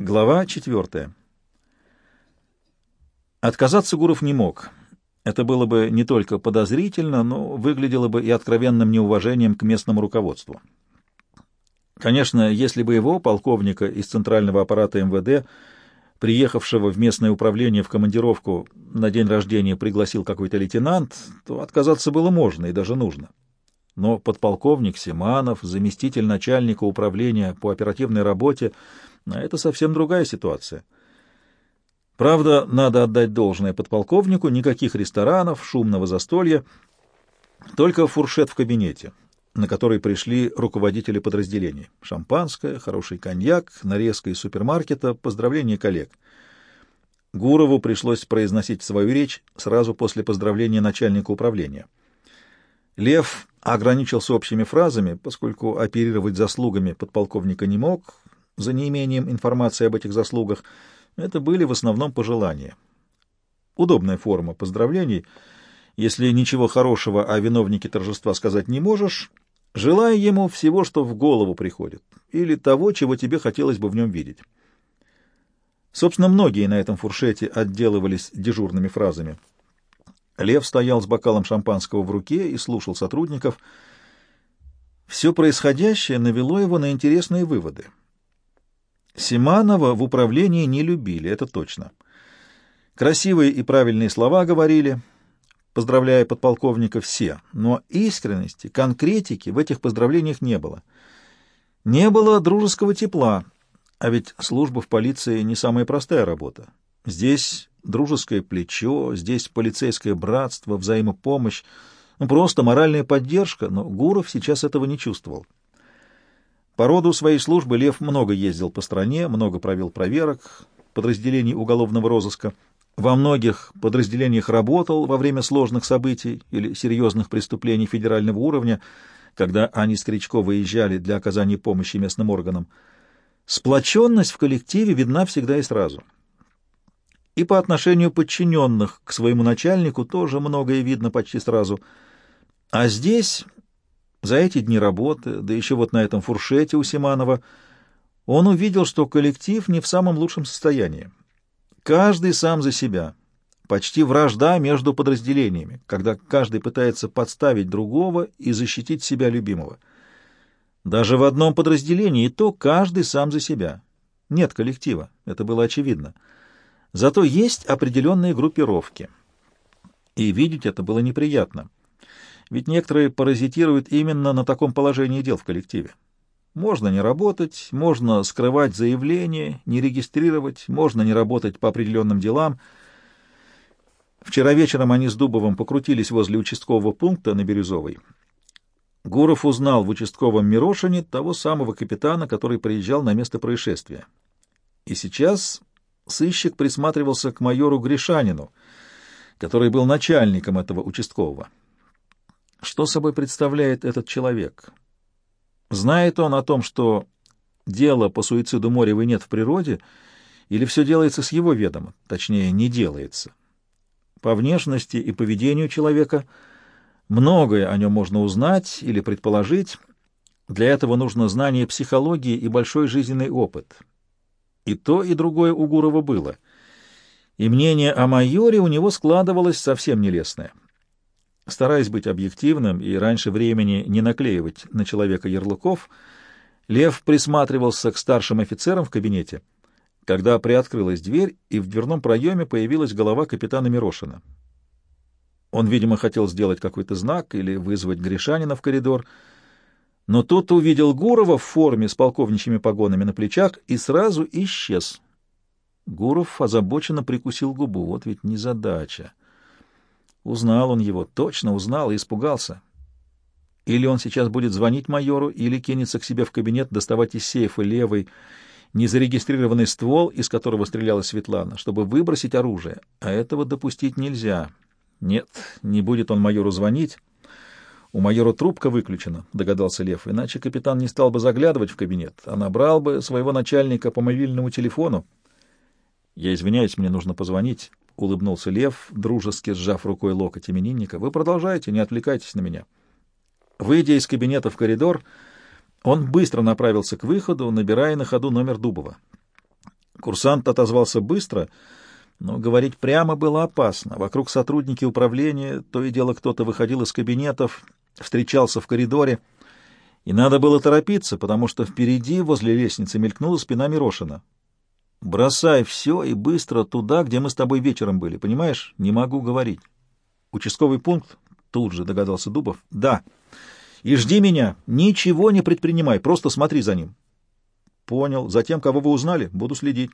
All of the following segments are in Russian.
Глава четвертая. Отказаться Гуров не мог. Это было бы не только подозрительно, но выглядело бы и откровенным неуважением к местному руководству. Конечно, если бы его, полковника из центрального аппарата МВД, приехавшего в местное управление в командировку на день рождения пригласил какой-то лейтенант, то отказаться было можно и даже нужно. Но подполковник Симанов, заместитель начальника управления по оперативной работе — а это совсем другая ситуация. Правда, надо отдать должное подполковнику, никаких ресторанов, шумного застолья, только фуршет в кабинете, на который пришли руководители подразделений. Шампанское, хороший коньяк, нарезка из супермаркета, поздравления коллег. Гурову пришлось произносить свою речь сразу после поздравления начальника управления. Лев ограничился общими фразами, поскольку оперировать заслугами подполковника не мог, за неимением информации об этих заслугах, это были в основном пожелания. Удобная форма поздравлений. Если ничего хорошего о виновнике торжества сказать не можешь, желая ему всего, что в голову приходит, или того, чего тебе хотелось бы в нем видеть. Собственно, многие на этом фуршете отделывались дежурными фразами. Лев стоял с бокалом шампанского в руке и слушал сотрудников. Все происходящее навело его на интересные выводы. Симанова в управлении не любили, это точно. Красивые и правильные слова говорили, поздравляя подполковника все, но искренности, конкретики в этих поздравлениях не было. Не было дружеского тепла, а ведь служба в полиции не самая простая работа. Здесь дружеское плечо, здесь полицейское братство, взаимопомощь, ну, просто моральная поддержка, но Гуров сейчас этого не чувствовал. По роду своей службы Лев много ездил по стране, много провел проверок подразделений уголовного розыска. Во многих подразделениях работал во время сложных событий или серьезных преступлений федерального уровня, когда они с Кричко выезжали для оказания помощи местным органам. Сплоченность в коллективе видна всегда и сразу. И по отношению подчиненных к своему начальнику тоже многое видно почти сразу. А здесь за эти дни работы, да еще вот на этом фуршете у Симанова, он увидел, что коллектив не в самом лучшем состоянии. Каждый сам за себя. Почти вражда между подразделениями, когда каждый пытается подставить другого и защитить себя любимого. Даже в одном подразделении то каждый сам за себя. Нет коллектива, это было очевидно. Зато есть определенные группировки. И видеть это было неприятно ведь некоторые паразитируют именно на таком положении дел в коллективе. Можно не работать, можно скрывать заявления, не регистрировать, можно не работать по определенным делам. Вчера вечером они с Дубовым покрутились возле участкового пункта на Бирюзовой. Гуров узнал в участковом Мирошине того самого капитана, который приезжал на место происшествия. И сейчас сыщик присматривался к майору Гришанину, который был начальником этого участкового. Что собой представляет этот человек? Знает он о том, что дело по суициду Моревой нет в природе, или все делается с его ведома, точнее, не делается? По внешности и поведению человека многое о нем можно узнать или предположить. Для этого нужно знание психологии и большой жизненный опыт. И то, и другое у Гурова было. И мнение о майоре у него складывалось совсем нелестное — Стараясь быть объективным и раньше времени не наклеивать на человека ярлыков, Лев присматривался к старшим офицерам в кабинете, когда приоткрылась дверь, и в дверном проеме появилась голова капитана Мирошина. Он, видимо, хотел сделать какой-то знак или вызвать Гришанина в коридор, но тут увидел Гурова в форме с полковничьими погонами на плечах и сразу исчез. Гуров озабоченно прикусил губу. Вот ведь незадача. Узнал он его, точно узнал и испугался. Или он сейчас будет звонить майору, или кинется к себе в кабинет доставать из сейфа левый незарегистрированный ствол, из которого стреляла Светлана, чтобы выбросить оружие. А этого допустить нельзя. Нет, не будет он майору звонить. У майора трубка выключена, догадался Лев, иначе капитан не стал бы заглядывать в кабинет, а набрал бы своего начальника по мобильному телефону. Я извиняюсь, мне нужно позвонить. — улыбнулся Лев, дружески сжав рукой локоть именинника. — Вы продолжайте, не отвлекайтесь на меня. Выйдя из кабинета в коридор, он быстро направился к выходу, набирая на ходу номер Дубова. Курсант отозвался быстро, но говорить прямо было опасно. Вокруг сотрудники управления, то и дело кто-то выходил из кабинетов, встречался в коридоре, и надо было торопиться, потому что впереди, возле лестницы, мелькнула спина Мирошина. «Бросай все и быстро туда, где мы с тобой вечером были, понимаешь? Не могу говорить». «Участковый пункт?» — тут же догадался Дубов. «Да. И жди меня. Ничего не предпринимай, просто смотри за ним». «Понял. Затем, кого вы узнали, буду следить».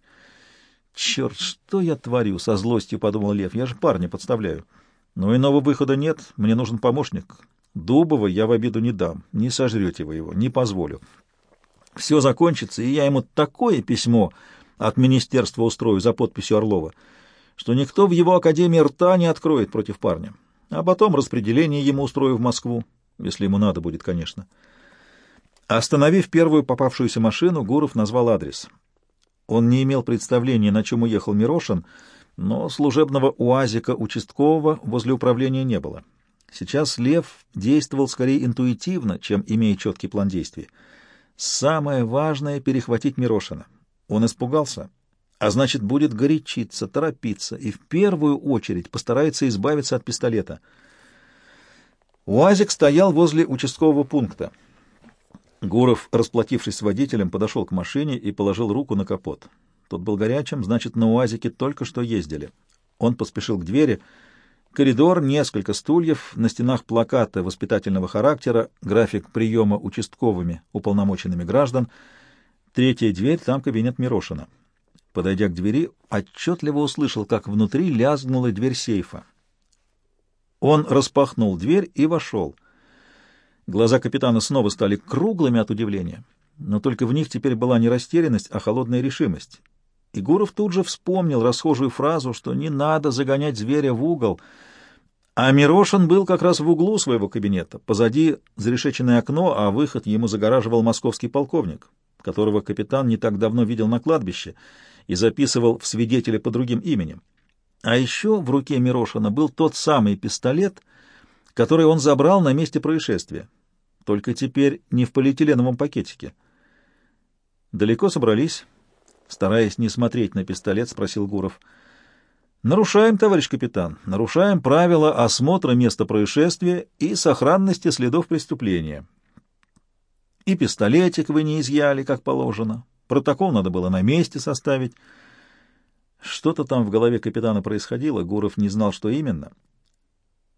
«Черт, что я творю?» — со злостью подумал Лев. «Я же парня подставляю. Но иного выхода нет. Мне нужен помощник. Дубова я в обиду не дам. Не сожрете вы его. Не позволю. Все закончится, и я ему такое письмо от министерства устрою за подписью Орлова, что никто в его академии рта не откроет против парня. А потом распределение ему устрою в Москву, если ему надо будет, конечно». Остановив первую попавшуюся машину, Гуров назвал адрес — он не имел представления, на чем уехал Мирошин, но служебного уазика участкового возле управления не было. Сейчас Лев действовал скорее интуитивно, чем имея четкий план действий. Самое важное — перехватить Мирошина. Он испугался, а значит, будет горячиться, торопиться и в первую очередь постарается избавиться от пистолета. УАЗик стоял возле участкового пункта. Гуров, расплатившись с водителем, подошел к машине и положил руку на капот. Тот был горячим, значит, на УАЗике только что ездили. Он поспешил к двери. Коридор, несколько стульев, на стенах плакаты воспитательного характера, график приема участковыми уполномоченными граждан. Третья дверь, там кабинет Мирошина. Подойдя к двери, отчетливо услышал, как внутри лязгнула дверь сейфа. Он распахнул дверь и вошел — Глаза капитана снова стали круглыми от удивления, но только в них теперь была не растерянность, а холодная решимость. И Гуров тут же вспомнил расхожую фразу, что не надо загонять зверя в угол, а Мирошин был как раз в углу своего кабинета, позади зарешеченное окно, а выход ему загораживал московский полковник, которого капитан не так давно видел на кладбище и записывал в свидетели по другим именем. А еще в руке Мирошина был тот самый пистолет, который он забрал на месте происшествия только теперь не в полиэтиленовом пакетике. «Далеко собрались?» Стараясь не смотреть на пистолет, спросил Гуров. «Нарушаем, товарищ капитан, нарушаем правила осмотра места происшествия и сохранности следов преступления. И пистолетик вы не изъяли, как положено. Протокол надо было на месте составить». Что-то там в голове капитана происходило, Гуров не знал, что именно —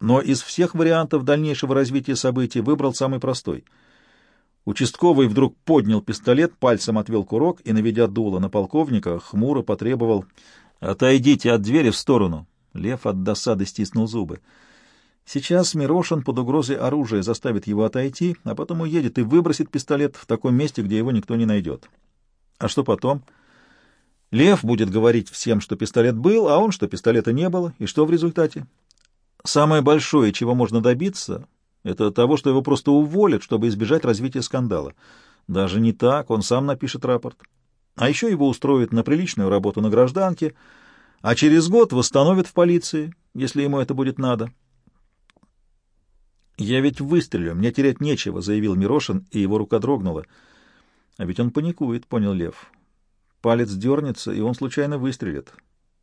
но из всех вариантов дальнейшего развития событий выбрал самый простой. Участковый вдруг поднял пистолет, пальцем отвел курок и, наведя дуло на полковника, хмуро потребовал «Отойдите от двери в сторону». Лев от досады стиснул зубы. Сейчас Мирошин под угрозой оружия заставит его отойти, а потом уедет и выбросит пистолет в таком месте, где его никто не найдет. А что потом? Лев будет говорить всем, что пистолет был, а он, что пистолета не было, и что в результате? Самое большое, чего можно добиться, это того, что его просто уволят, чтобы избежать развития скандала. Даже не так, он сам напишет рапорт. А еще его устроят на приличную работу на гражданке, а через год восстановят в полиции, если ему это будет надо. «Я ведь выстрелю, мне терять нечего», — заявил Мирошин, и его рука дрогнула. «А ведь он паникует», — понял Лев. Палец дернется, и он случайно выстрелит.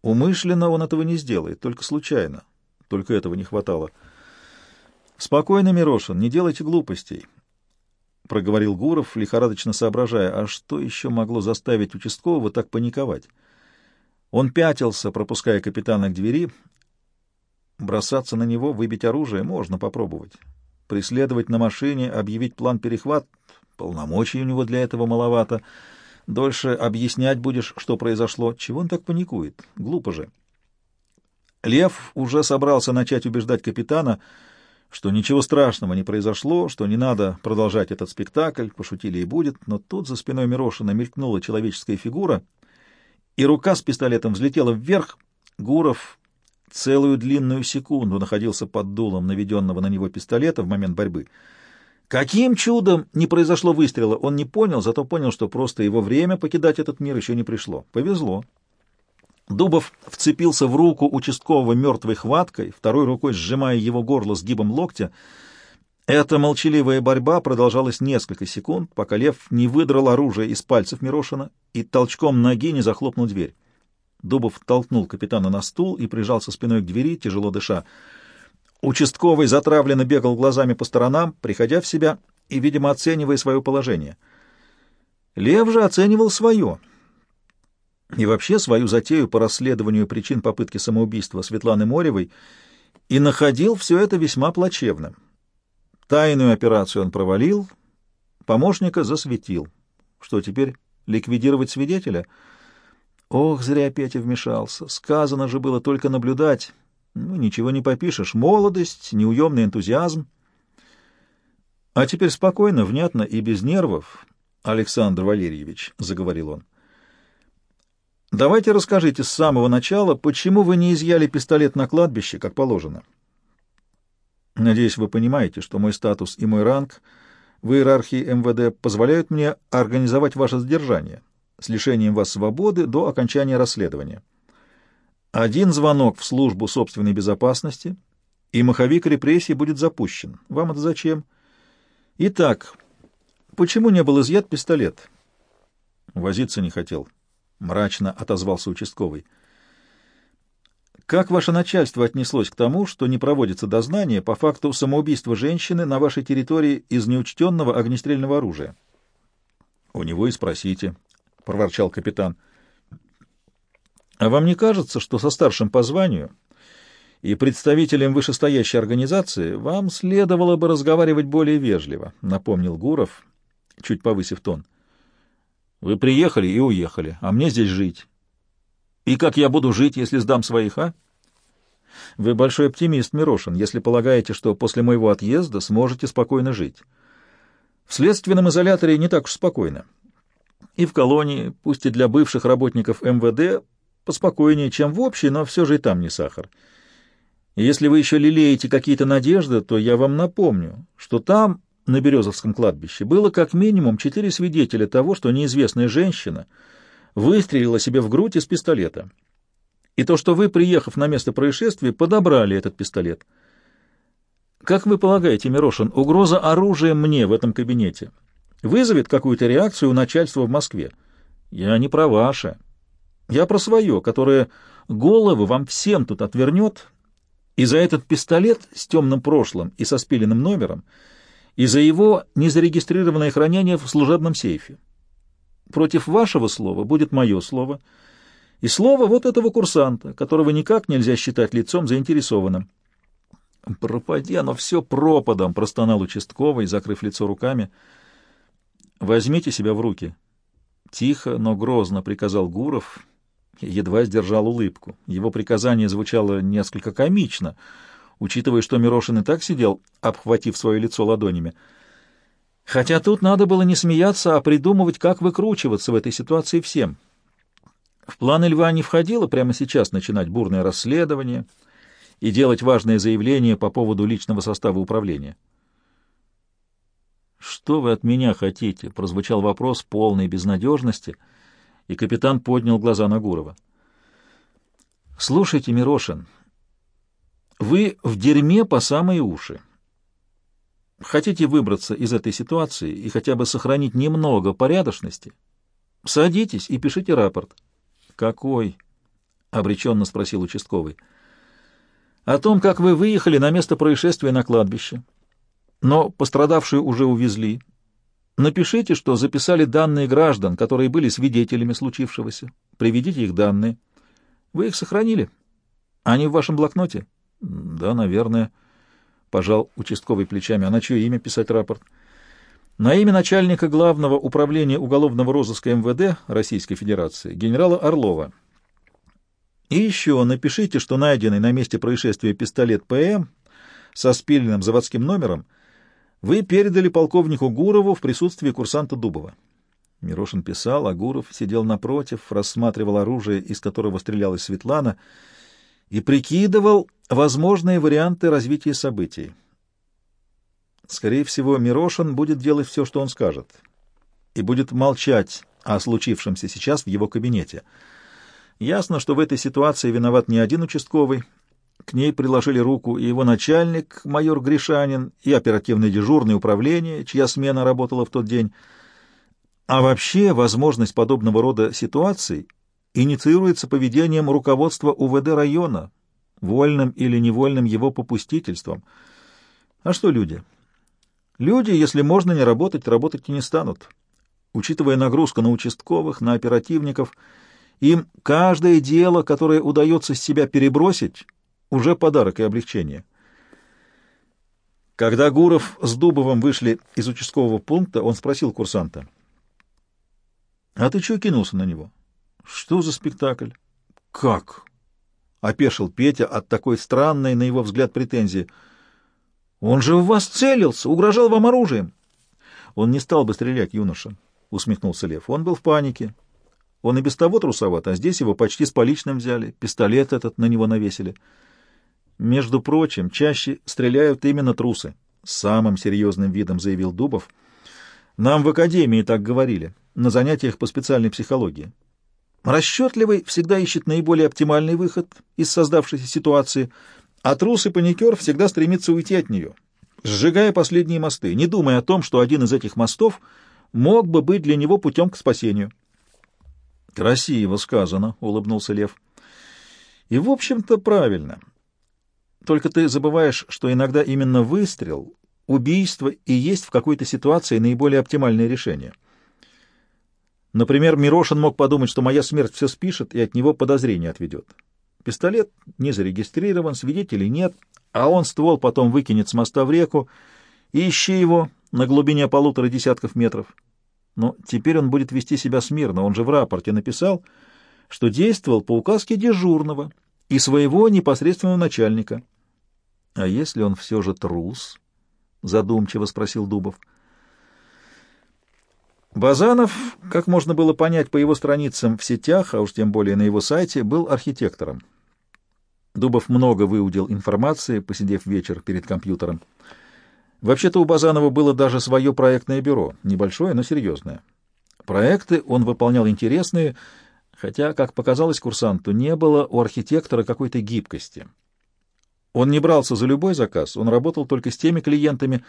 Умышленно он этого не сделает, только случайно. Только этого не хватало. «Спокойно, Мирошин, не делайте глупостей», — проговорил Гуров, лихорадочно соображая, а что еще могло заставить участкового так паниковать. Он пятился, пропуская капитана к двери. Бросаться на него, выбить оружие можно попробовать. Преследовать на машине, объявить план перехват — полномочий у него для этого маловато. Дольше объяснять будешь, что произошло. Чего он так паникует? Глупо же. Лев уже собрался начать убеждать капитана, что ничего страшного не произошло, что не надо продолжать этот спектакль, пошутили и будет, но тут за спиной Мирошина мелькнула человеческая фигура, и рука с пистолетом взлетела вверх. Гуров целую длинную секунду находился под дулом наведенного на него пистолета в момент борьбы. Каким чудом не произошло выстрела, он не понял, зато понял, что просто его время покидать этот мир еще не пришло. Повезло. Дубов вцепился в руку участкового мертвой хваткой, второй рукой сжимая его горло сгибом локтя. Эта молчаливая борьба продолжалась несколько секунд, пока Лев не выдрал оружие из пальцев Мирошина и толчком ноги не захлопнул дверь. Дубов толкнул капитана на стул и прижался спиной к двери, тяжело дыша. Участковый затравленно бегал глазами по сторонам, приходя в себя и, видимо, оценивая свое положение. Лев же оценивал свое. И вообще свою затею по расследованию причин попытки самоубийства Светланы Моревой и находил все это весьма плачевным. Тайную операцию он провалил, помощника засветил. Что теперь, ликвидировать свидетеля? Ох, зря Петя вмешался. Сказано же было только наблюдать. Ну, ничего не попишешь. Молодость, неуемный энтузиазм. А теперь спокойно, внятно и без нервов, Александр Валерьевич, — заговорил он. Давайте расскажите с самого начала, почему вы не изъяли пистолет на кладбище, как положено. Надеюсь, вы понимаете, что мой статус и мой ранг в иерархии МВД позволяют мне организовать ваше задержание с лишением вас свободы до окончания расследования. Один звонок в службу собственной безопасности, и маховик репрессий будет запущен. Вам это зачем? Итак, почему не был изъят пистолет? Возиться не хотел. Мрачно отозвался участковый. Как ваше начальство отнеслось к тому, что не проводится дознание по факту самоубийства женщины на вашей территории из неучтенного огнестрельного оружия? — У него и спросите, — проворчал капитан. — А вам не кажется, что со старшим по званию и представителем вышестоящей организации вам следовало бы разговаривать более вежливо, — напомнил Гуров, чуть повысив тон. — Вы приехали и уехали, а мне здесь жить. И как я буду жить, если сдам своих, а? Вы большой оптимист, Мирошин, если полагаете, что после моего отъезда сможете спокойно жить. В следственном изоляторе не так уж спокойно. И в колонии, пусть и для бывших работников МВД, поспокойнее, чем в общей, но все же и там не сахар. И если вы еще лелеете какие-то надежды, то я вам напомню, что там, на Березовском кладбище, было как минимум четыре свидетеля того, что неизвестная женщина — выстрелила себе в грудь из пистолета. И то, что вы, приехав на место происшествия, подобрали этот пистолет. Как вы полагаете, Мирошин, угроза оружием мне в этом кабинете вызовет какую-то реакцию у начальства в Москве? Я не про ваше. Я про свое, которое головы вам всем тут отвернет, и за этот пистолет с темным прошлым и со спиленным номером, и за его незарегистрированное хранение в служебном сейфе. Против вашего слова будет мое слово, и слово вот этого курсанта, которого никак нельзя считать лицом заинтересованным. «Пропади оно все пропадом!» — простонал участковый, закрыв лицо руками. «Возьмите себя в руки!» Тихо, но грозно приказал Гуров, едва сдержал улыбку. Его приказание звучало несколько комично, учитывая, что Мирошин и так сидел, обхватив свое лицо ладонями. Хотя тут надо было не смеяться, а придумывать, как выкручиваться в этой ситуации всем. В планы Льва не входило прямо сейчас начинать бурное расследование и делать важные заявления по поводу личного состава управления. «Что вы от меня хотите?» — прозвучал вопрос полной безнадежности, и капитан поднял глаза на Гурова. «Слушайте, Мирошин, вы в дерьме по самые уши. Хотите выбраться из этой ситуации и хотя бы сохранить немного порядочности? Садитесь и пишите рапорт. Какой? обреченно спросил участковый. О том, как вы выехали на место происшествия на кладбище. Но пострадавшую уже увезли. Напишите, что записали данные граждан, которые были свидетелями случившегося. Приведите их данные. Вы их сохранили? Они в вашем блокноте? Да, наверное. — пожал участковый плечами. — А на чье имя писать рапорт? — На имя начальника главного управления уголовного розыска МВД Российской Федерации, генерала Орлова. И еще напишите, что найденный на месте происшествия пистолет ПМ со спиленным заводским номером вы передали полковнику Гурову в присутствии курсанта Дубова. Мирошин писал, а Гуров сидел напротив, рассматривал оружие, из которого стрелялась Светлана, и прикидывал, возможные варианты развития событий. Скорее всего, Мирошин будет делать все, что он скажет, и будет молчать о случившемся сейчас в его кабинете. Ясно, что в этой ситуации виноват не один участковый. К ней приложили руку и его начальник, майор Гришанин, и оперативное дежурное управление, чья смена работала в тот день. А вообще возможность подобного рода ситуаций инициируется поведением руководства УВД района, вольным или невольным его попустительством. А что люди? Люди, если можно не работать, работать и не станут. Учитывая нагрузку на участковых, на оперативников, им каждое дело, которое удается с себя перебросить, уже подарок и облегчение. Когда Гуров с Дубовым вышли из участкового пункта, он спросил курсанта. — А ты чего кинулся на него? — Что за спектакль? — Как? — опешил Петя от такой странной, на его взгляд, претензии. — Он же в вас целился, угрожал вам оружием. — Он не стал бы стрелять, юноша, — усмехнулся Лев. — Он был в панике. Он и без того трусоват, а здесь его почти с поличным взяли, пистолет этот на него навесили. Между прочим, чаще стреляют именно трусы, — самым серьезным видом заявил Дубов. Нам в академии так говорили, на занятиях по специальной психологии. Расчетливый всегда ищет наиболее оптимальный выход из создавшейся ситуации, а трус и паникер всегда стремится уйти от нее, сжигая последние мосты, не думая о том, что один из этих мостов мог бы быть для него путем к спасению. «Красиво сказано», — улыбнулся Лев. «И, в общем-то, правильно. Только ты забываешь, что иногда именно выстрел, убийство и есть в какой-то ситуации наиболее оптимальное решение». Например, Мирошин мог подумать, что моя смерть все спишет и от него подозрение отведет. Пистолет не зарегистрирован, свидетелей нет, а он ствол потом выкинет с моста в реку, и ищи его на глубине полутора десятков метров. Но теперь он будет вести себя смирно, он же в рапорте написал, что действовал по указке дежурного и своего непосредственного начальника. — А если он все же трус? — задумчиво спросил Дубов. — Базанов, как можно было понять по его страницам в сетях, а уж тем более на его сайте, был архитектором. Дубов много выудил информации, посидев вечер перед компьютером. Вообще-то у Базанова было даже свое проектное бюро, небольшое, но серьезное. Проекты он выполнял интересные, хотя, как показалось курсанту, не было у архитектора какой-то гибкости. Он не брался за любой заказ, он работал только с теми клиентами,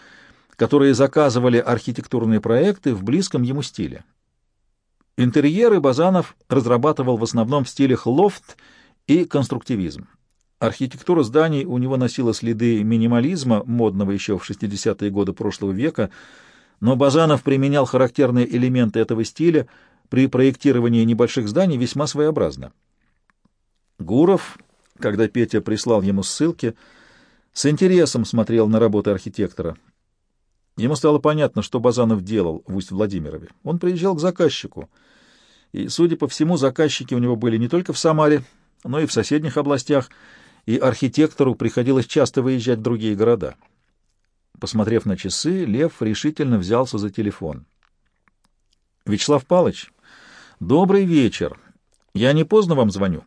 которые заказывали архитектурные проекты в близком ему стиле. Интерьеры Базанов разрабатывал в основном в стилях лофт и конструктивизм. Архитектура зданий у него носила следы минимализма, модного еще в 60-е годы прошлого века, но Базанов применял характерные элементы этого стиля при проектировании небольших зданий весьма своеобразно. Гуров, когда Петя прислал ему ссылки, с интересом смотрел на работы архитектора — Ему стало понятно, что Базанов делал в Усть-Владимирове. Он приезжал к заказчику, и, судя по всему, заказчики у него были не только в Самаре, но и в соседних областях, и архитектору приходилось часто выезжать в другие города. Посмотрев на часы, Лев решительно взялся за телефон. «Вячеслав Палыч, добрый вечер. Я не поздно вам звоню.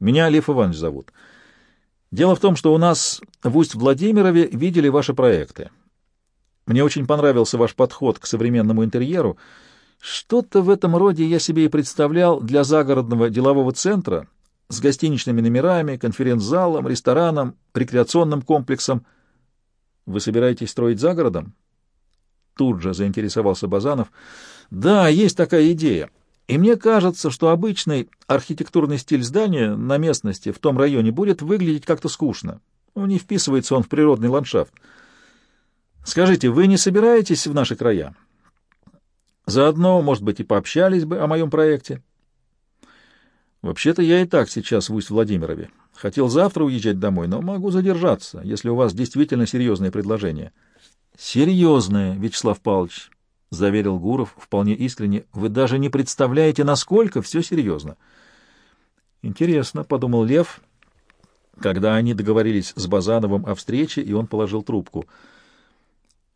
Меня Лев Иванович зовут. Дело в том, что у нас в Усть-Владимирове видели ваши проекты. Мне очень понравился ваш подход к современному интерьеру. Что-то в этом роде я себе и представлял для загородного делового центра с гостиничными номерами, конференц-залом, рестораном, рекреационным комплексом. Вы собираетесь строить за городом? Тут же заинтересовался Базанов. Да, есть такая идея. И мне кажется, что обычный архитектурный стиль здания на местности в том районе будет выглядеть как-то скучно. Ну, не вписывается он в природный ландшафт. Скажите, вы не собираетесь в наши края? Заодно, может быть, и пообщались бы о моем проекте. Вообще-то я и так сейчас в Усть-Владимирове. Хотел завтра уезжать домой, но могу задержаться, если у вас действительно серьезное предложение. Серьезное, Вячеслав Павлович, — заверил Гуров вполне искренне. Вы даже не представляете, насколько все серьезно. Интересно, — подумал Лев, когда они договорились с Базановым о встрече, и он положил трубку —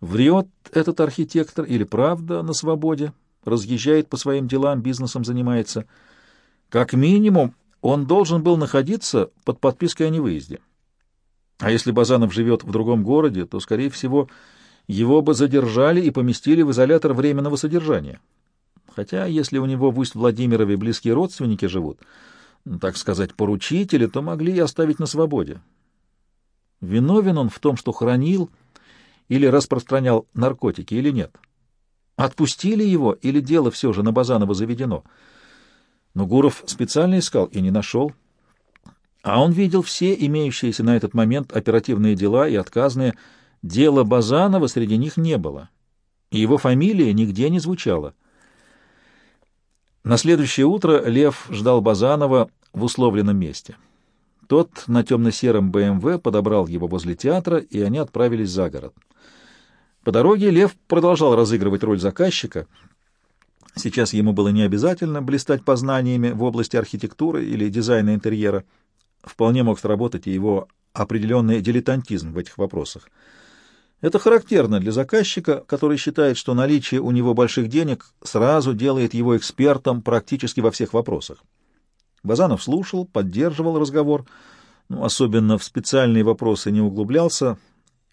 Врет этот архитектор или правда на свободе, разъезжает по своим делам, бизнесом занимается. Как минимум, он должен был находиться под подпиской о невыезде. А если Базанов живет в другом городе, то, скорее всего, его бы задержали и поместили в изолятор временного содержания. Хотя, если у него в Усть-Владимирове близкие родственники живут, так сказать, поручители, то могли и оставить на свободе. Виновен он в том, что хранил или распространял наркотики, или нет. Отпустили его или дело все же на Базанова заведено? Но Гуров специально искал и не нашел. А он видел все имеющиеся на этот момент оперативные дела и отказные. Дела Базанова среди них не было, и его фамилия нигде не звучала. На следующее утро Лев ждал Базанова в условленном месте. Тот на темно-сером БМВ подобрал его возле театра, и они отправились за город. По дороге Лев продолжал разыгрывать роль заказчика. Сейчас ему было не обязательно блистать познаниями в области архитектуры или дизайна интерьера. Вполне мог сработать и его определенный дилетантизм в этих вопросах. Это характерно для заказчика, который считает, что наличие у него больших денег сразу делает его экспертом практически во всех вопросах. Базанов слушал, поддерживал разговор, ну, особенно в специальные вопросы не углублялся,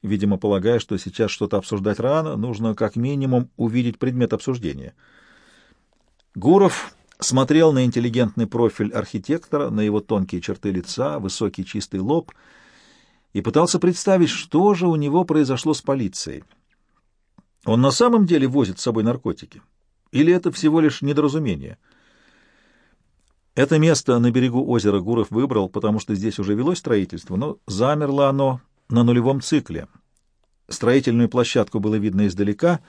видимо, полагая, что сейчас что-то обсуждать рано, нужно как минимум увидеть предмет обсуждения. Гуров смотрел на интеллигентный профиль архитектора, на его тонкие черты лица, высокий чистый лоб — и пытался представить, что же у него произошло с полицией. Он на самом деле возит с собой наркотики? Или это всего лишь недоразумение? Это место на берегу озера Гуров выбрал, потому что здесь уже велось строительство, но замерло оно на нулевом цикле. Строительную площадку было видно издалека,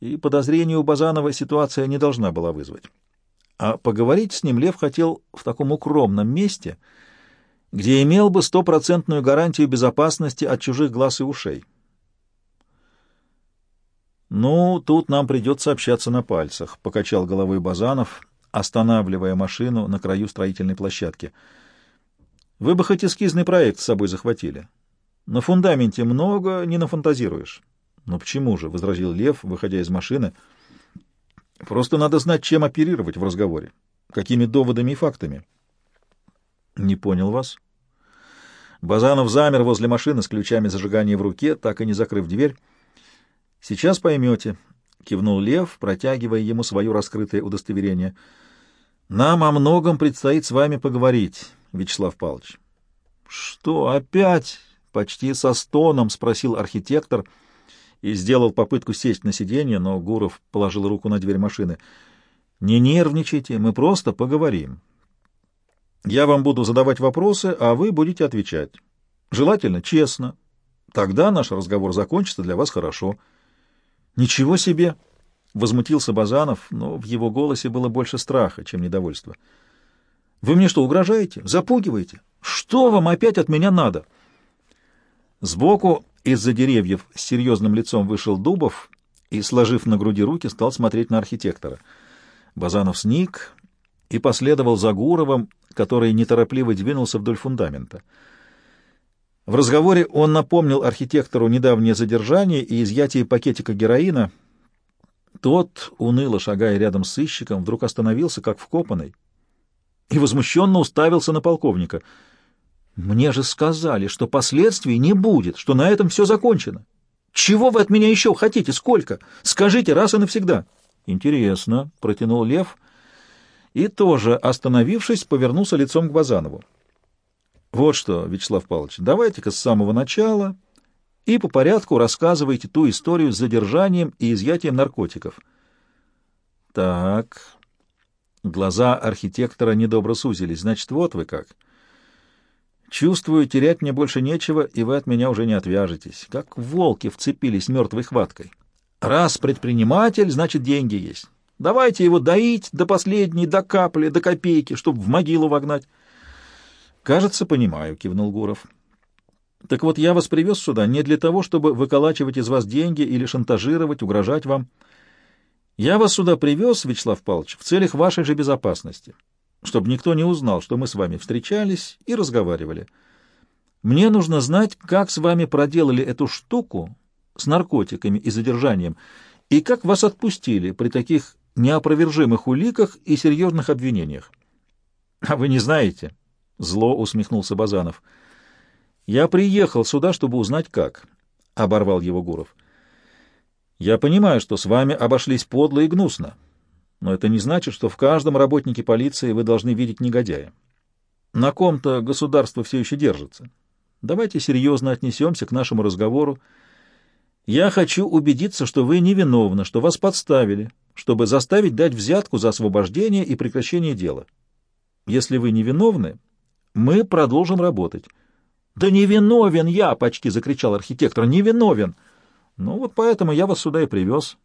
и подозрение у Базанова ситуация не должна была вызвать. А поговорить с ним Лев хотел в таком укромном месте — где имел бы стопроцентную гарантию безопасности от чужих глаз и ушей. «Ну, тут нам придется общаться на пальцах», — покачал головой Базанов, останавливая машину на краю строительной площадки. «Вы бы хоть эскизный проект с собой захватили. На фундаменте много не нафантазируешь». «Ну почему же?» — возразил Лев, выходя из машины. «Просто надо знать, чем оперировать в разговоре, какими доводами и фактами». Не понял вас. Базанов замер возле машины с ключами зажигания в руке, так и не закрыв дверь. Сейчас поймете, кивнул Лев, протягивая ему свое раскрытое удостоверение. Нам о многом предстоит с вами поговорить, Вячеслав Павлович. Что, опять? Почти со стоном спросил архитектор и сделал попытку сесть на сиденье, но Гуров положил руку на дверь машины. Не нервничайте, мы просто поговорим. Я вам буду задавать вопросы, а вы будете отвечать. Желательно честно. Тогда наш разговор закончится для вас хорошо. Ничего себе! Возмутился Базанов, но в его голосе было больше страха, чем недовольства. Вы мне что, угрожаете? Запугиваете? Что вам опять от меня надо? Сбоку из-за деревьев с серьезным лицом вышел Дубов и, сложив на груди руки, стал смотреть на архитектора. Базанов сник и последовал за Гуровым, который неторопливо двинулся вдоль фундамента. В разговоре он напомнил архитектору недавнее задержание и изъятие пакетика героина. Тот, уныло шагая рядом с сыщиком, вдруг остановился, как вкопанный, и возмущенно уставился на полковника. «Мне же сказали, что последствий не будет, что на этом все закончено. Чего вы от меня еще хотите? Сколько? Скажите раз и навсегда». «Интересно», — протянул Лев, — и тоже, остановившись, повернулся лицом к Базанову. «Вот что, Вячеслав Павлович, давайте-ка с самого начала и по порядку рассказывайте ту историю с задержанием и изъятием наркотиков». «Так...» Глаза архитектора недобро сузились. «Значит, вот вы как...» Чувствую, терять мне больше нечего, и вы от меня уже не отвяжетесь. Как волки вцепились мертвой хваткой. Раз предприниматель, значит, деньги есть. Давайте его доить до последней, до капли, до копейки, чтобы в могилу вогнать. — Кажется, понимаю, — кивнул Гуров. — Так вот, я вас привез сюда не для того, чтобы выколачивать из вас деньги или шантажировать, угрожать вам. Я вас сюда привез, Вячеслав Павлович, в целях вашей же безопасности, чтобы никто не узнал, что мы с вами встречались и разговаривали. Мне нужно знать, как с вами проделали эту штуку с наркотиками и задержанием, и как вас отпустили при таких неопровержимых уликах и серьезных обвинениях. — А вы не знаете? — зло усмехнулся Базанов. — Я приехал сюда, чтобы узнать, как, — оборвал его Гуров. — Я понимаю, что с вами обошлись подло и гнусно, но это не значит, что в каждом работнике полиции вы должны видеть негодяя. На ком-то государство все еще держится. Давайте серьезно отнесемся к нашему разговору. Я хочу убедиться, что вы невиновны, что вас подставили, чтобы заставить дать взятку за освобождение и прекращение дела. Если вы невиновны, мы продолжим работать. «Да невиновен я!» — почти закричал архитектор. «Невиновен!» «Ну вот поэтому я вас сюда и привез».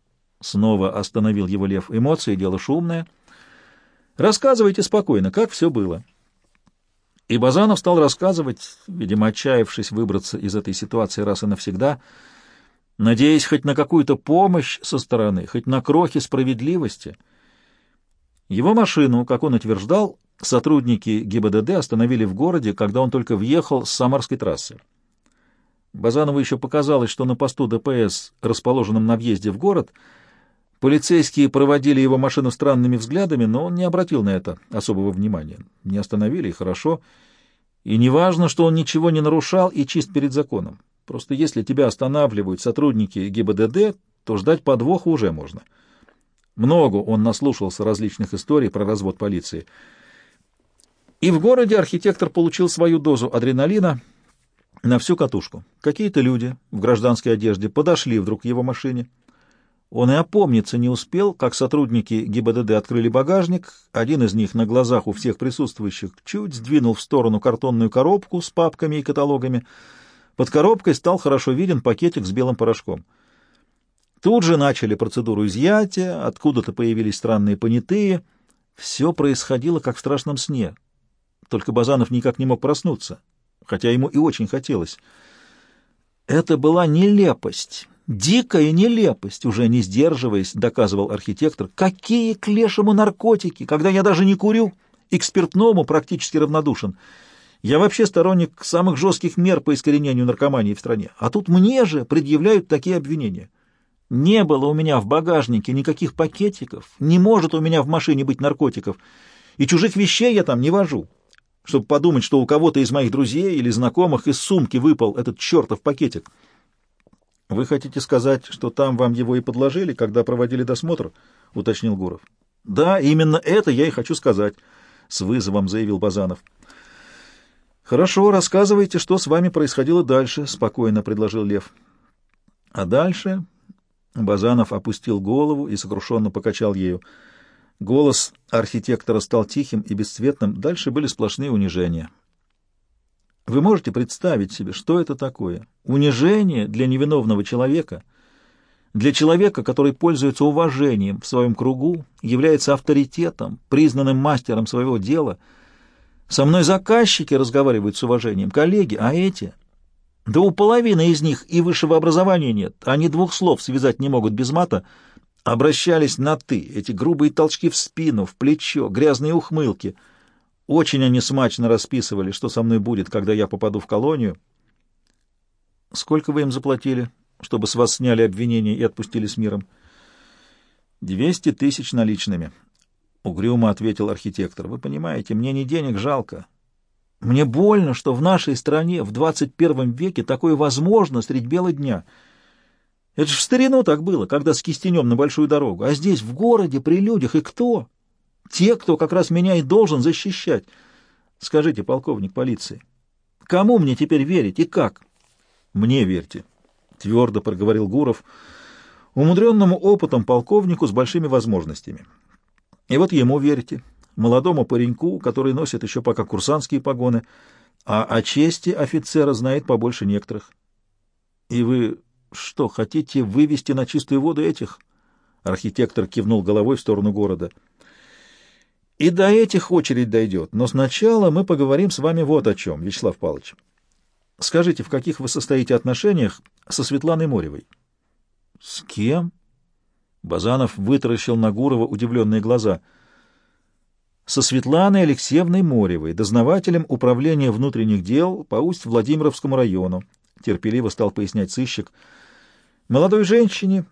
Снова остановил его Лев. «Эмоции — дело шумное. Рассказывайте спокойно, как все было». И Базанов стал рассказывать, видимо, отчаявшись выбраться из этой ситуации раз и навсегда, надеясь хоть на какую-то помощь со стороны, хоть на крохи справедливости. Его машину, как он утверждал, сотрудники ГИБДД остановили в городе, когда он только въехал с Самарской трассы. Базанову еще показалось, что на посту ДПС, расположенном на въезде в город, полицейские проводили его машину странными взглядами, но он не обратил на это особого внимания. Не остановили, и хорошо. И неважно, что он ничего не нарушал и чист перед законом. Просто если тебя останавливают сотрудники ГИБДД, то ждать подвоха уже можно. Много он наслушался различных историй про развод полиции — и в городе архитектор получил свою дозу адреналина на всю катушку. Какие-то люди в гражданской одежде подошли вдруг к его машине. Он и опомниться не успел, как сотрудники ГИБДД открыли багажник. Один из них на глазах у всех присутствующих чуть сдвинул в сторону картонную коробку с папками и каталогами. Под коробкой стал хорошо виден пакетик с белым порошком. Тут же начали процедуру изъятия, откуда-то появились странные понятые. Все происходило, как в страшном сне. Только Базанов никак не мог проснуться, хотя ему и очень хотелось. Это была нелепость, дикая нелепость, уже не сдерживаясь, доказывал архитектор. Какие к лешему наркотики, когда я даже не курю спиртному практически равнодушен. Я вообще сторонник самых жестких мер по искоренению наркомании в стране. А тут мне же предъявляют такие обвинения. Не было у меня в багажнике никаких пакетиков, не может у меня в машине быть наркотиков, и чужих вещей я там не вожу чтобы подумать, что у кого-то из моих друзей или знакомых из сумки выпал этот чертов пакетик. — Вы хотите сказать, что там вам его и подложили, когда проводили досмотр? — уточнил Гуров. — Да, именно это я и хочу сказать, — с вызовом заявил Базанов. — Хорошо, рассказывайте, что с вами происходило дальше, — спокойно предложил Лев. — А дальше... Базанов опустил голову и сокрушенно покачал ею. — Голос архитектора стал тихим и бесцветным, дальше были сплошные унижения. Вы можете представить себе, что это такое? Унижение для невиновного человека, для человека, который пользуется уважением в своем кругу, является авторитетом, признанным мастером своего дела. Со мной заказчики разговаривают с уважением, коллеги, а эти... Да у половины из них и высшего образования нет, они двух слов связать не могут без мата — обращались на «ты», эти грубые толчки в спину, в плечо, грязные ухмылки. Очень они смачно расписывали, что со мной будет, когда я попаду в колонию. Сколько вы им заплатили, чтобы с вас сняли обвинения и отпустили с миром? Двести тысяч наличными, — угрюмо ответил архитектор. Вы понимаете, мне не денег жалко. Мне больно, что в нашей стране в двадцать первом веке такое возможно средь бела дня — это ж в старину так было, когда с кистенем на большую дорогу. А здесь, в городе, при людях, и кто? Те, кто как раз меня и должен защищать. Скажите, полковник полиции, кому мне теперь верить и как? Мне верьте, — твердо проговорил Гуров, умудренному опытом полковнику с большими возможностями. И вот ему верьте, молодому пареньку, который носит еще пока курсантские погоны, а о чести офицера знает побольше некоторых. И вы что, хотите вывести на чистую воду этих? Архитектор кивнул головой в сторону города. И до этих очередь дойдет, но сначала мы поговорим с вами вот о чем, Вячеслав Павлович. Скажите, в каких вы состоите отношениях со Светланой Моревой? С кем? Базанов вытаращил на Гурова удивленные глаза. Со Светланой Алексеевной Моревой, дознавателем управления внутренних дел по Усть-Владимировскому району, терпеливо стал пояснять сыщик — Молодой женщине,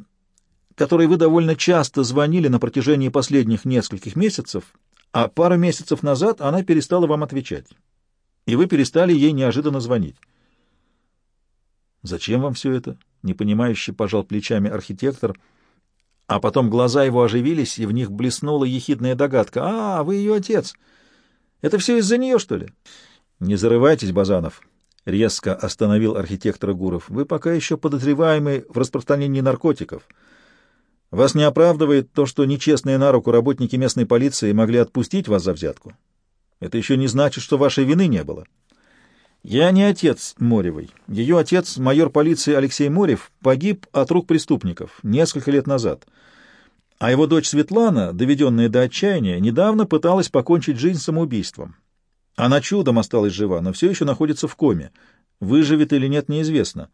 которой вы довольно часто звонили на протяжении последних нескольких месяцев, а пару месяцев назад она перестала вам отвечать, и вы перестали ей неожиданно звонить. «Зачем вам все это?» — непонимающе пожал плечами архитектор, а потом глаза его оживились, и в них блеснула ехидная догадка. «А, вы ее отец! Это все из-за нее, что ли?» «Не зарывайтесь, Базанов!» — резко остановил архитектора Гуров. «Вы пока еще подозреваемый в распространении наркотиков. Вас не оправдывает то, что нечестные на руку работники местной полиции могли отпустить вас за взятку. Это еще не значит, что вашей вины не было. Я не отец Моревой. Ее отец, майор полиции Алексей Морев, погиб от рук преступников несколько лет назад. А его дочь Светлана, доведенная до отчаяния, недавно пыталась покончить жизнь самоубийством. Она чудом осталась жива, но все еще находится в коме. Выживет или нет, неизвестно.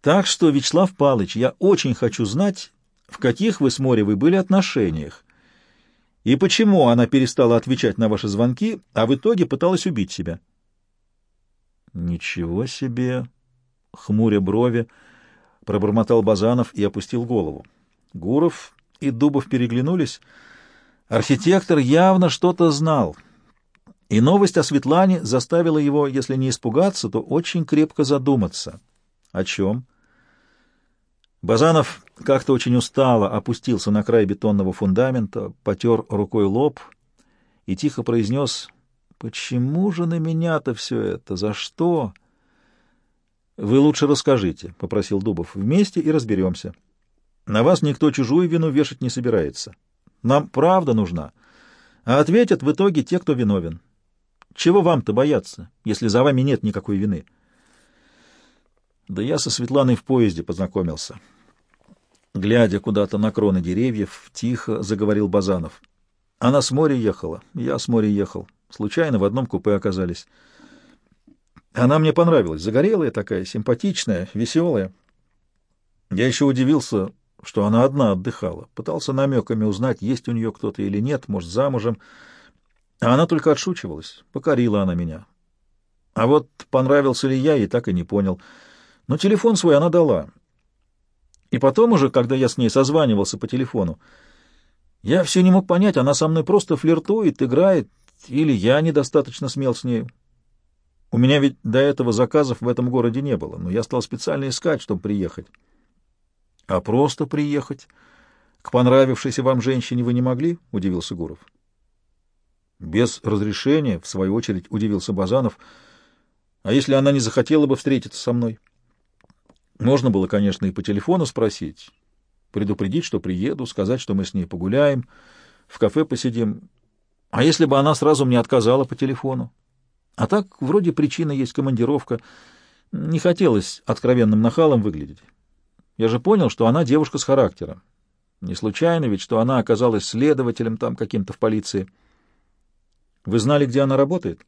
Так что, Вячеслав Палыч, я очень хочу знать, в каких вы с Моревой были отношениях, и почему она перестала отвечать на ваши звонки, а в итоге пыталась убить себя. Ничего себе! Хмуря брови, пробормотал Базанов и опустил голову. Гуров и Дубов переглянулись. Архитектор явно что-то знал — и новость о Светлане заставила его, если не испугаться, то очень крепко задуматься. О чем? Базанов как-то очень устало опустился на край бетонного фундамента, потер рукой лоб и тихо произнес «Почему же на меня-то все это? За что?» «Вы лучше расскажите», — попросил Дубов, — «вместе и разберемся. На вас никто чужую вину вешать не собирается. Нам правда нужна, а ответят в итоге те, кто виновен». Чего вам-то бояться, если за вами нет никакой вины? Да я со Светланой в поезде познакомился. Глядя куда-то на кроны деревьев, тихо заговорил Базанов. Она с моря ехала, я с моря ехал. Случайно в одном купе оказались. Она мне понравилась, загорелая такая, симпатичная, веселая. Я еще удивился, что она одна отдыхала. Пытался намеками узнать, есть у нее кто-то или нет, может, замужем. А она только отшучивалась, покорила она меня. А вот понравился ли я, и так и не понял. Но телефон свой она дала. И потом уже, когда я с ней созванивался по телефону, я все не мог понять, она со мной просто флиртует, играет, или я недостаточно смел с нею. У меня ведь до этого заказов в этом городе не было, но я стал специально искать, чтобы приехать. — А просто приехать? К понравившейся вам женщине вы не могли? — удивился Гуров. — без разрешения, в свою очередь, удивился Базанов. А если она не захотела бы встретиться со мной? Можно было, конечно, и по телефону спросить, предупредить, что приеду, сказать, что мы с ней погуляем, в кафе посидим. А если бы она сразу мне отказала по телефону? А так, вроде причина есть командировка. Не хотелось откровенным нахалом выглядеть. Я же понял, что она девушка с характером. Не случайно ведь, что она оказалась следователем там каким-то в полиции. Вы знали, где она работает?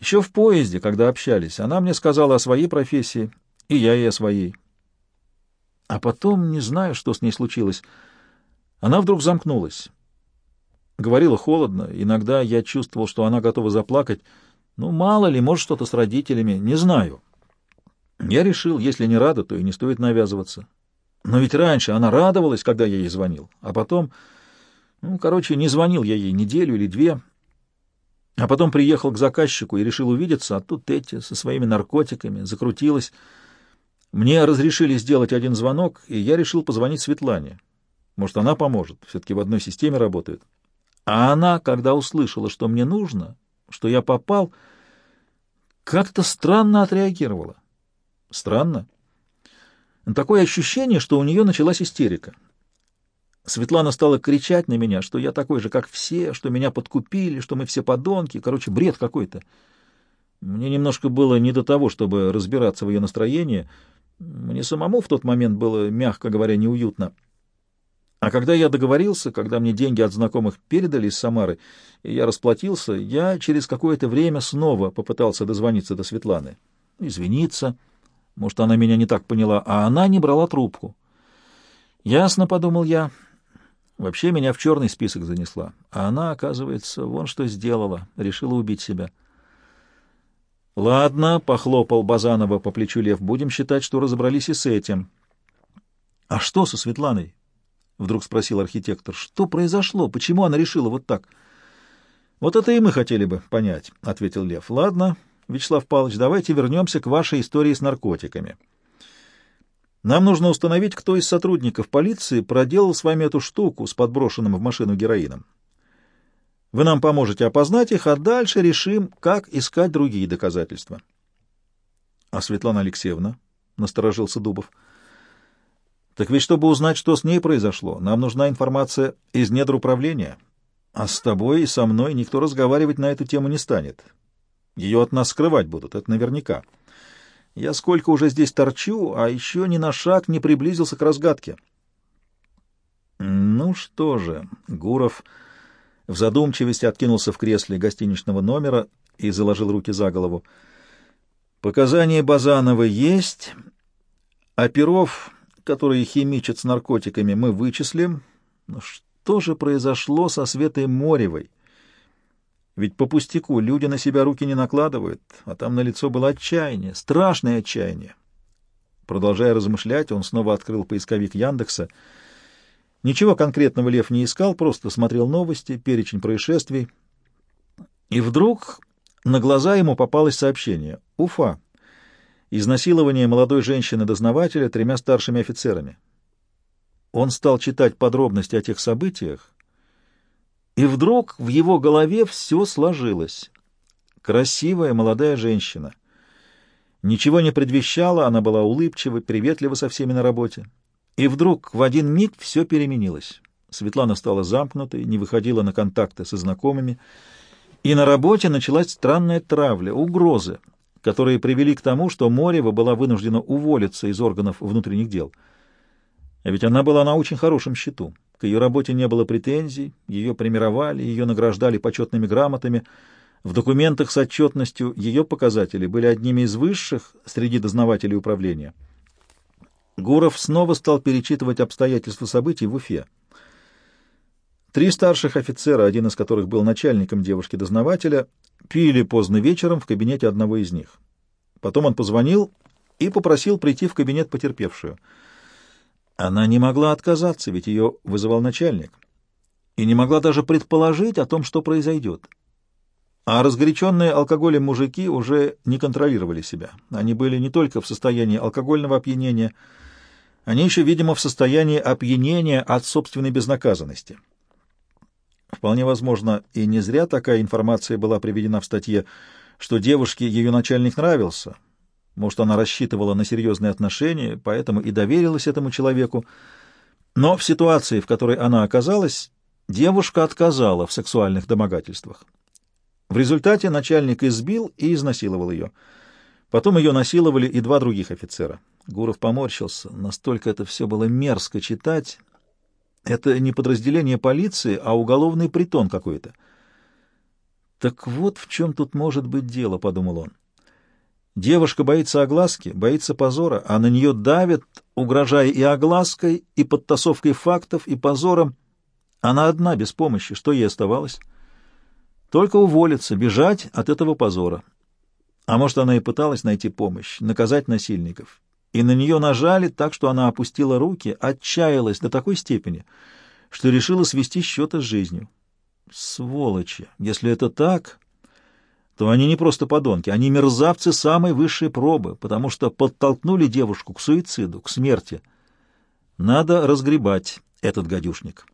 Еще в поезде, когда общались, она мне сказала о своей профессии, и я ей о своей. А потом, не знаю, что с ней случилось, она вдруг замкнулась. Говорила холодно, иногда я чувствовал, что она готова заплакать. Ну, мало ли, может, что-то с родителями, не знаю. Я решил, если не рада, то и не стоит навязываться. Но ведь раньше она радовалась, когда я ей звонил, а потом... Ну, короче, не звонил я ей неделю или две, а потом приехал к заказчику и решил увидеться, а тут эти со своими наркотиками закрутилась. Мне разрешили сделать один звонок, и я решил позвонить Светлане. Может, она поможет, все-таки в одной системе работает. А она, когда услышала, что мне нужно, что я попал, как-то странно отреагировала. Странно. Такое ощущение, что у нее началась истерика. Светлана стала кричать на меня, что я такой же, как все, что меня подкупили, что мы все подонки. Короче, бред какой-то. Мне немножко было не до того, чтобы разбираться в ее настроении. Мне самому в тот момент было, мягко говоря, неуютно. А когда я договорился, когда мне деньги от знакомых передали из Самары, и я расплатился, я через какое-то время снова попытался дозвониться до Светланы. Извиниться. Может, она меня не так поняла, а она не брала трубку. Ясно, — подумал я, — Вообще меня в черный список занесла. А она, оказывается, вон что сделала. Решила убить себя. — Ладно, — похлопал Базанова по плечу Лев, — будем считать, что разобрались и с этим. — А что со Светланой? — вдруг спросил архитектор. — Что произошло? Почему она решила вот так? — Вот это и мы хотели бы понять, — ответил Лев. — Ладно, Вячеслав Павлович, давайте вернемся к вашей истории с наркотиками. — нам нужно установить, кто из сотрудников полиции проделал с вами эту штуку с подброшенным в машину героином. Вы нам поможете опознать их, а дальше решим, как искать другие доказательства. — А Светлана Алексеевна? — насторожился Дубов. — Так ведь, чтобы узнать, что с ней произошло, нам нужна информация из недр управления. А с тобой и со мной никто разговаривать на эту тему не станет. Ее от нас скрывать будут, это наверняка. Я сколько уже здесь торчу, а еще ни на шаг не приблизился к разгадке. Ну что же, Гуров в задумчивости откинулся в кресле гостиничного номера и заложил руки за голову. Показания Базанова есть, а Перов, которые химичат с наркотиками, мы вычислим. Но что же произошло со Светой Моревой? Ведь по пустяку люди на себя руки не накладывают, а там на лицо было отчаяние, страшное отчаяние. Продолжая размышлять, он снова открыл поисковик Яндекса. Ничего конкретного Лев не искал, просто смотрел новости, перечень происшествий. И вдруг на глаза ему попалось сообщение. Уфа. Изнасилование молодой женщины-дознавателя тремя старшими офицерами. Он стал читать подробности о тех событиях, и вдруг в его голове все сложилось. Красивая молодая женщина. Ничего не предвещало, она была улыбчива, приветлива со всеми на работе. И вдруг в один миг все переменилось. Светлана стала замкнутой, не выходила на контакты со знакомыми, и на работе началась странная травля, угрозы, которые привели к тому, что Морева была вынуждена уволиться из органов внутренних дел. А ведь она была на очень хорошем счету. К ее работе не было претензий, ее премировали, ее награждали почетными грамотами. В документах с отчетностью ее показатели были одними из высших среди дознавателей управления. Гуров снова стал перечитывать обстоятельства событий в Уфе. Три старших офицера, один из которых был начальником девушки-дознавателя, пили поздно вечером в кабинете одного из них. Потом он позвонил и попросил прийти в кабинет потерпевшую — она не могла отказаться, ведь ее вызывал начальник, и не могла даже предположить о том, что произойдет. А разгоряченные алкоголем мужики уже не контролировали себя. Они были не только в состоянии алкогольного опьянения, они еще, видимо, в состоянии опьянения от собственной безнаказанности. Вполне возможно, и не зря такая информация была приведена в статье, что девушке ее начальник нравился — может, она рассчитывала на серьезные отношения, поэтому и доверилась этому человеку. Но в ситуации, в которой она оказалась, девушка отказала в сексуальных домогательствах. В результате начальник избил и изнасиловал ее. Потом ее насиловали и два других офицера. Гуров поморщился. Настолько это все было мерзко читать. Это не подразделение полиции, а уголовный притон какой-то. «Так вот в чем тут может быть дело», — подумал он. Девушка боится огласки, боится позора, а на нее давят, угрожая и оглаской, и подтасовкой фактов, и позором. Она одна, без помощи. Что ей оставалось? Только уволиться, бежать от этого позора. А может, она и пыталась найти помощь, наказать насильников. И на нее нажали так, что она опустила руки, отчаялась до такой степени, что решила свести счеты с жизнью. Сволочи! Если это так, то они не просто подонки, они мерзавцы самой высшей пробы, потому что подтолкнули девушку к суициду, к смерти. Надо разгребать этот гадюшник.